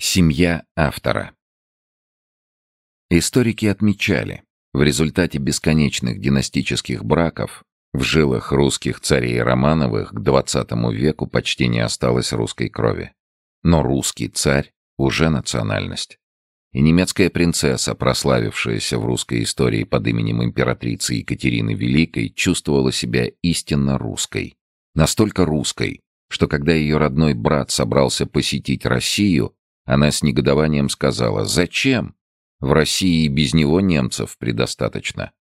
Семья автора Историки отмечали, в результате бесконечных династических браков в жилах русских царей Романовых к XX веку почти не осталось русской крови. Но русский царь уже национальность. И немецкая принцесса, прославившаяся в русской истории под именем императрицы Екатерины Великой, чувствовала себя истинно русской. Настолько русской, что когда ее родной брат собрался посетить Россию, она с негодованием сказала «Зачем? В России и без него немцев предостаточно».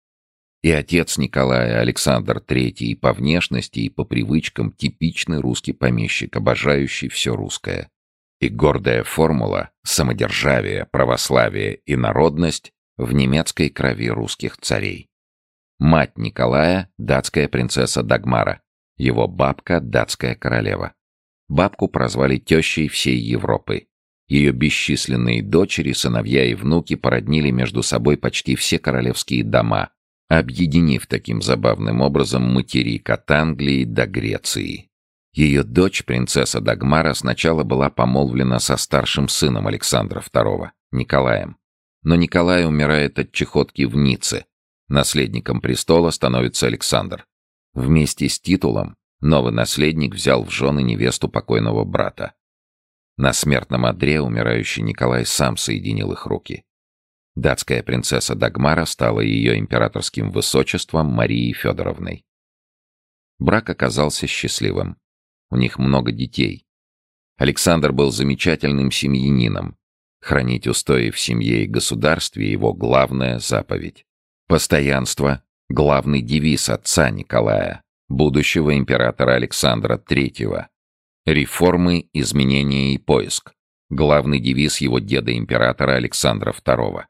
И отец Николая, Александр III, по внешности и по привычкам типичный русский помещик, обожающий все русское. И гордая формула самодержавие, православие и народность в немецкой крови русских царей. Мать Николая – датская принцесса Дагмара, его бабка – датская королева. Бабку прозвали тещей всей Европы. Ее бесчисленные дочери, сыновья и внуки породнили между собой почти все королевские дома, объединив таким забавным образом материк от Англии до Греции. Ее дочь, принцесса Дагмара, сначала была помолвлена со старшим сыном Александра II, Николаем. Но Николай умирает от чехотки в Ницце. Наследником престола становится Александр. Вместе с титулом новый наследник взял в жены невесту покойного брата. На смертном одре умирающий Николай сам соединил их руки. Датская принцесса Дагмара стала ее императорским высочеством Марией Федоровной. Брак оказался счастливым. У них много детей. Александр был замечательным семьянином. Хранить устои в семье и государстве — его главная заповедь. Постоянство — главный девиз отца Николая, будущего императора Александра III. Реформы, изменения и поиск — главный девиз его деда-императора Александра II.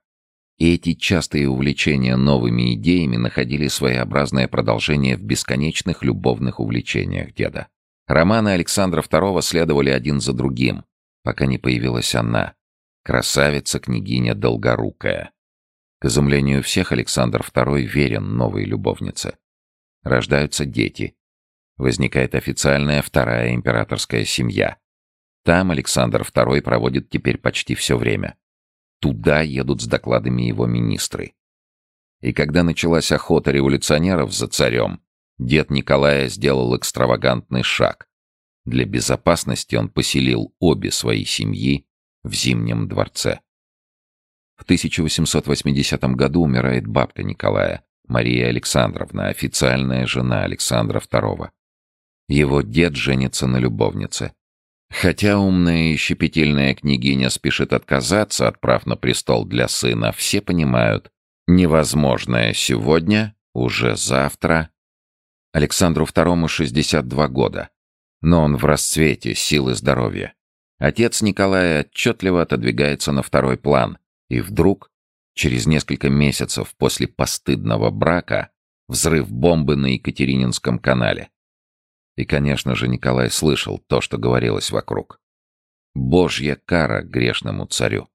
И эти частые увлечения новыми идеями находили своеобразное продолжение в бесконечных любовных увлечениях деда. Романы Александра II следовали один за другим, пока не появилась она, красавица-княгиня Долгорукая. К изумлению всех Александр II верен новой любовнице. Рождаются дети. Возникает официальная вторая императорская семья. Там Александр II проводит теперь почти все время. Туда едут с докладами его министры. И когда началась охота революционеров за царем, дед Николая сделал экстравагантный шаг. Для безопасности он поселил обе свои семьи в Зимнем дворце. В 1880 году умирает бабка Николая, Мария Александровна, официальная жена Александра II. Его дед женится на любовнице. Хотя умная и щепетильная княгиня спешит отказаться от прав на престол для сына, все понимают, невозможное сегодня, уже завтра. Александру II 62 года, но он в расцвете силы здоровья. Отец Николая отчетливо отодвигается на второй план, и вдруг, через несколько месяцев после постыдного брака, взрыв бомбы на Екатерининском канале. И, конечно же, Николай слышал то, что говорилось вокруг. Божья кара грешному царю.